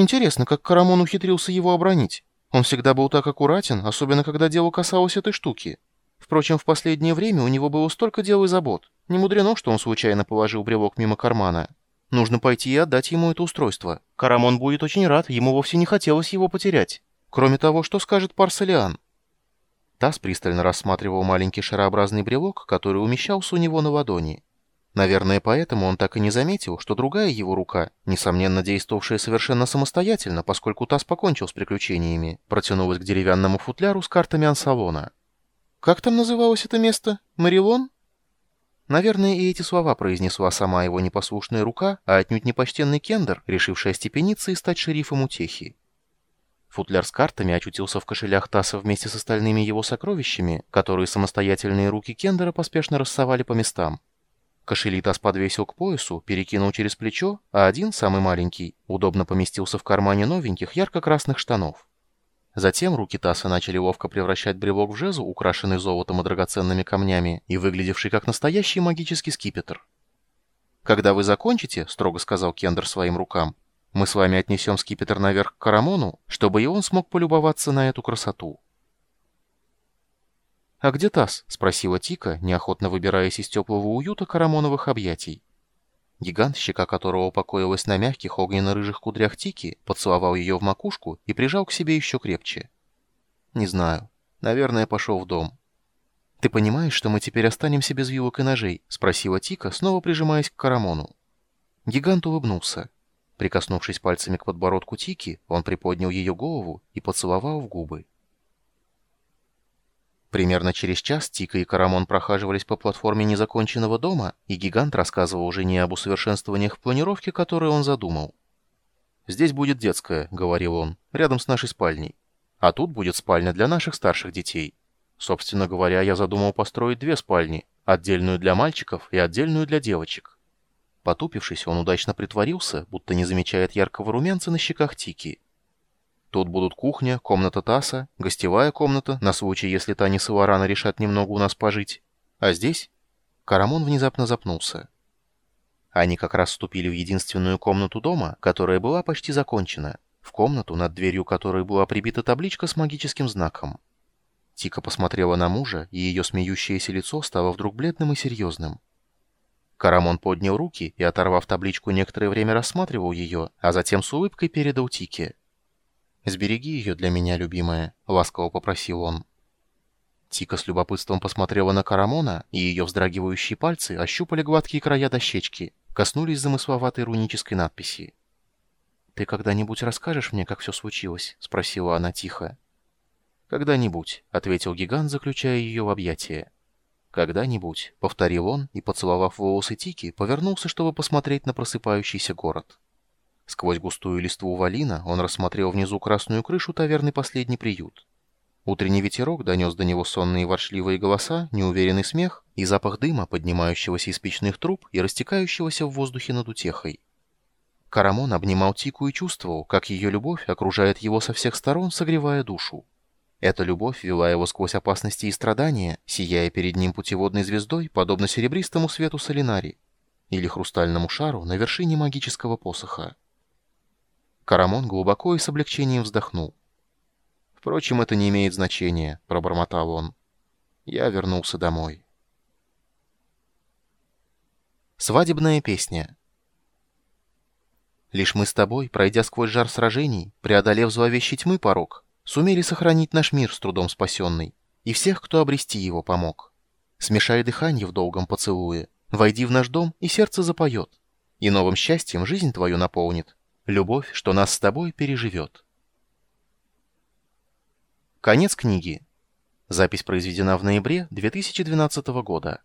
Интересно, как Карамон ухитрился его обронить. Он всегда был так аккуратен, особенно когда дело касалось этой штуки. Впрочем, в последнее время у него было столько дел и забот. Не мудрено, что он случайно положил брелок мимо кармана. Нужно пойти и отдать ему это устройство. Карамон будет очень рад, ему вовсе не хотелось его потерять. Кроме того, что скажет Парсалиан? Тасс пристально рассматривал маленький шарообразный брелок, который умещался у него на ладони. Наверное, поэтому он так и не заметил, что другая его рука, несомненно действовавшая совершенно самостоятельно, поскольку Тасс покончил с приключениями, протянулась к деревянному футляру с картами ансалона. «Как там называлось это место? Марилон?» Наверное, и эти слова произнесла сама его непослушная рука, а отнюдь не почтенный Кендер, решивший остепениться и стать шерифом утехи. Футляр с картами очутился в кошелях Тасса вместе с остальными его сокровищами, которые самостоятельные руки Кендера поспешно рассовали по местам. Кошели Тасс подвесил к поясу, перекинул через плечо, а один, самый маленький, удобно поместился в кармане новеньких ярко-красных штанов. Затем руки Тасса начали ловко превращать брелок в жезл, украшенный золотом и драгоценными камнями, и выглядевший как настоящий магический скипетр. «Когда вы закончите», — строго сказал Кендер своим рукам, «мы с вами отнесем скипетр наверх к Карамону, чтобы и он смог полюбоваться на эту красоту». «А где Тасс?» — спросила Тика, неохотно выбираясь из теплого уюта Карамоновых объятий. Гигант, щека которого покоилась на мягких огненно-рыжих кудрях Тики, поцеловал ее в макушку и прижал к себе еще крепче. «Не знаю. Наверное, пошел в дом». «Ты понимаешь, что мы теперь останемся без вилок и ножей?» — спросила Тика, снова прижимаясь к Карамону. Гигант улыбнулся. Прикоснувшись пальцами к подбородку Тики, он приподнял ее голову и поцеловал в губы. Примерно через час Тика и Карамон прохаживались по платформе незаконченного дома, и гигант рассказывал уже не об усовершенствованиях в планировке, которые он задумал. «Здесь будет детская», — говорил он, — «рядом с нашей спальней. А тут будет спальня для наших старших детей. Собственно говоря, я задумал построить две спальни, отдельную для мальчиков и отдельную для девочек». Потупившись, он удачно притворился, будто не замечает яркого румянца на щеках Тики. Тут будут кухня, комната Таса, гостевая комната, на случай, если Таня и Саварана решат немного у нас пожить. А здесь...» Карамон внезапно запнулся. Они как раз вступили в единственную комнату дома, которая была почти закончена, в комнату, над дверью которой была прибита табличка с магическим знаком. Тика посмотрела на мужа, и ее смеющееся лицо стало вдруг бледным и серьезным. Карамон поднял руки и, оторвав табличку, некоторое время рассматривал ее, а затем с улыбкой передал Тике. «Сбереги ее для меня, любимая», — ласково попросил он. Тика с любопытством посмотрела на Карамона, и ее вздрагивающие пальцы ощупали гладкие края дощечки, коснулись замысловатой рунической надписи. «Ты когда-нибудь расскажешь мне, как все случилось?» — спросила она тихо. «Когда-нибудь», — ответил гигант, заключая ее в объятия. «Когда-нибудь», — повторил он, и, поцеловав волосы Тики, повернулся, чтобы посмотреть на просыпающийся город. Сквозь густую листву валина он рассмотрел внизу красную крышу таверны «Последний приют». Утренний ветерок донес до него сонные воршливые голоса, неуверенный смех и запах дыма, поднимающегося из печных труб и растекающегося в воздухе над утехой. Карамон обнимал Тику и чувствовал, как ее любовь окружает его со всех сторон, согревая душу. Эта любовь вела его сквозь опасности и страдания, сияя перед ним путеводной звездой, подобно серебристому свету Солинари или хрустальному шару на вершине магического посоха. Карамон глубоко и с облегчением вздохнул. «Впрочем, это не имеет значения», — пробормотал он. «Я вернулся домой». Свадебная песня Лишь мы с тобой, пройдя сквозь жар сражений, преодолев зловещий тьмы порог, сумели сохранить наш мир с трудом спасенный, и всех, кто обрести его помог. Смешай дыхание в долгом поцелуе, войди в наш дом, и сердце запоет, и новым счастьем жизнь твою наполнит, Любовь, что нас с тобой переживет. Конец книги. Запись произведена в ноябре 2012 года.